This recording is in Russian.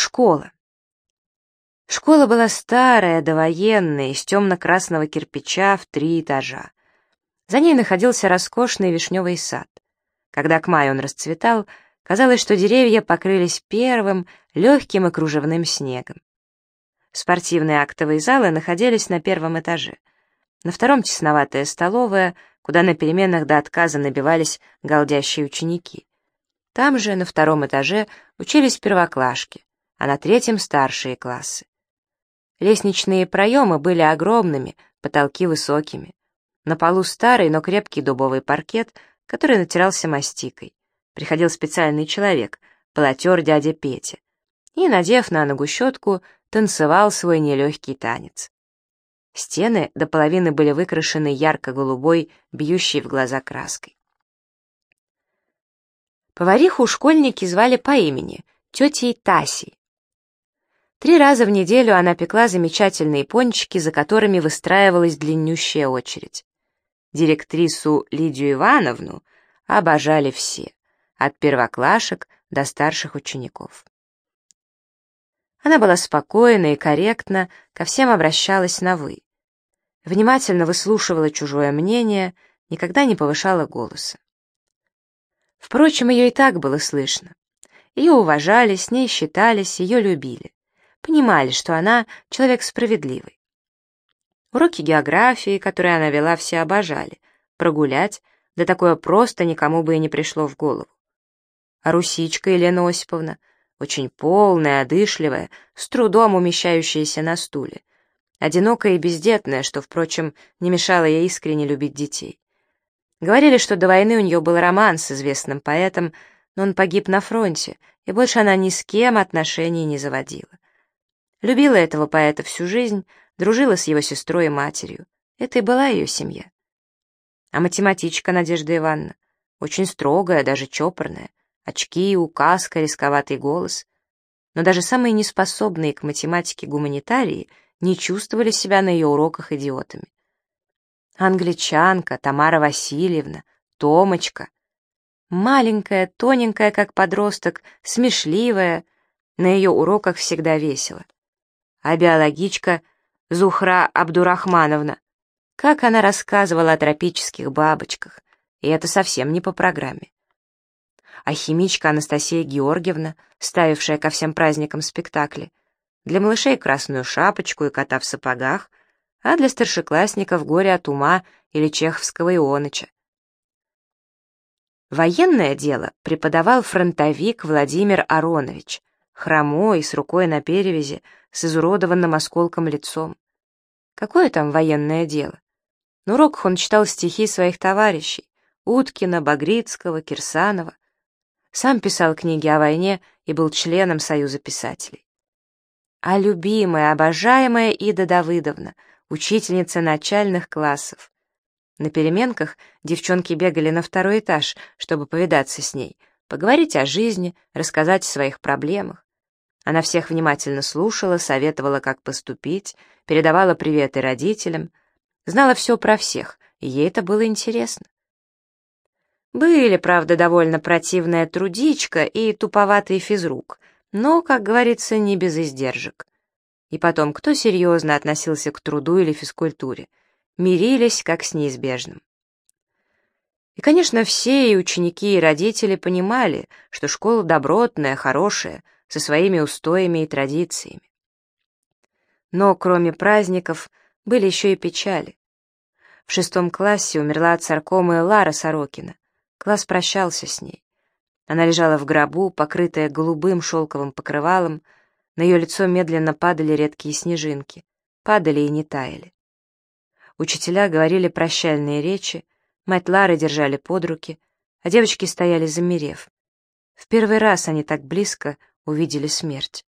Школа. Школа была старая, довоенная, из темно-красного кирпича в три этажа. За ней находился роскошный вишневый сад. Когда к маю он расцветал, казалось, что деревья покрылись первым, легким и кружевным снегом. Спортивные актовые залы находились на первом этаже. На втором тесноватая столовая, куда на переменах до отказа набивались галдящие ученики. Там же, на втором этаже, учились первоклашки, а на третьем — старшие классы. Лестничные проемы были огромными, потолки высокими. На полу старый, но крепкий дубовый паркет, который натирался мастикой. Приходил специальный человек, полотер дядя Петя. И, надев на ногу щетку, танцевал свой нелегкий танец. Стены до половины были выкрашены ярко-голубой, бьющей в глаза краской. Повариху школьники звали по имени, тетей Тасей. Три раза в неделю она пекла замечательные пончики, за которыми выстраивалась длиннющая очередь. Директрису Лидию Ивановну обожали все, от первоклашек до старших учеников. Она была спокойна и корректна, ко всем обращалась на «вы». Внимательно выслушивала чужое мнение, никогда не повышала голоса. Впрочем, ее и так было слышно. Ее уважали, с ней считались, ее любили понимали, что она человек справедливый. Уроки географии, которые она вела, все обожали. Прогулять, да такое просто никому бы и не пришло в голову. А русичка Елена Осиповна, очень полная, одышливая, с трудом умещающаяся на стуле, одинокая и бездетная, что, впрочем, не мешало ей искренне любить детей. Говорили, что до войны у нее был роман с известным поэтом, но он погиб на фронте, и больше она ни с кем отношений не заводила. Любила этого поэта всю жизнь, дружила с его сестрой и матерью. Это и была ее семья. А математичка Надежда Ивановна, очень строгая, даже чопорная, очки, указка, рисковатый голос. Но даже самые неспособные к математике гуманитарии не чувствовали себя на ее уроках идиотами. Англичанка, Тамара Васильевна, Томочка. Маленькая, тоненькая, как подросток, смешливая, на ее уроках всегда весело а биологичка Зухра Абдурахмановна. Как она рассказывала о тропических бабочках, и это совсем не по программе. А химичка Анастасия Георгиевна, ставившая ко всем праздникам спектакли, для малышей красную шапочку и кота в сапогах, а для старшеклассников горе от ума или чеховского Ионыча. Военное дело преподавал фронтовик Владимир Аронович, хромой, с рукой на перевязи, с изуродованным осколком лицом. Какое там военное дело? На уроках он читал стихи своих товарищей — Уткина, Багрицкого, Кирсанова. Сам писал книги о войне и был членом Союза писателей. А любимая, обожаемая Ида Давыдовна, учительница начальных классов. На переменках девчонки бегали на второй этаж, чтобы повидаться с ней, поговорить о жизни, рассказать о своих проблемах. Она всех внимательно слушала, советовала, как поступить, передавала приветы родителям, знала все про всех, и ей это было интересно. Были, правда, довольно противная трудичка и туповатый физрук, но, как говорится, не без издержек. И потом, кто серьезно относился к труду или физкультуре? Мирились, как с неизбежным. И, конечно, все и ученики, и родители понимали, что школа добротная, хорошая — со своими устоями и традициями. Но кроме праздников были еще и печали. В шестом классе умерла царкомая Лара Сорокина. Класс прощался с ней. Она лежала в гробу, покрытая голубым шелковым покрывалом, на ее лицо медленно падали редкие снежинки, падали и не таяли. Учителя говорили прощальные речи, мать Лары держали под руки, а девочки стояли замерев. В первый раз они так близко увидели смерть.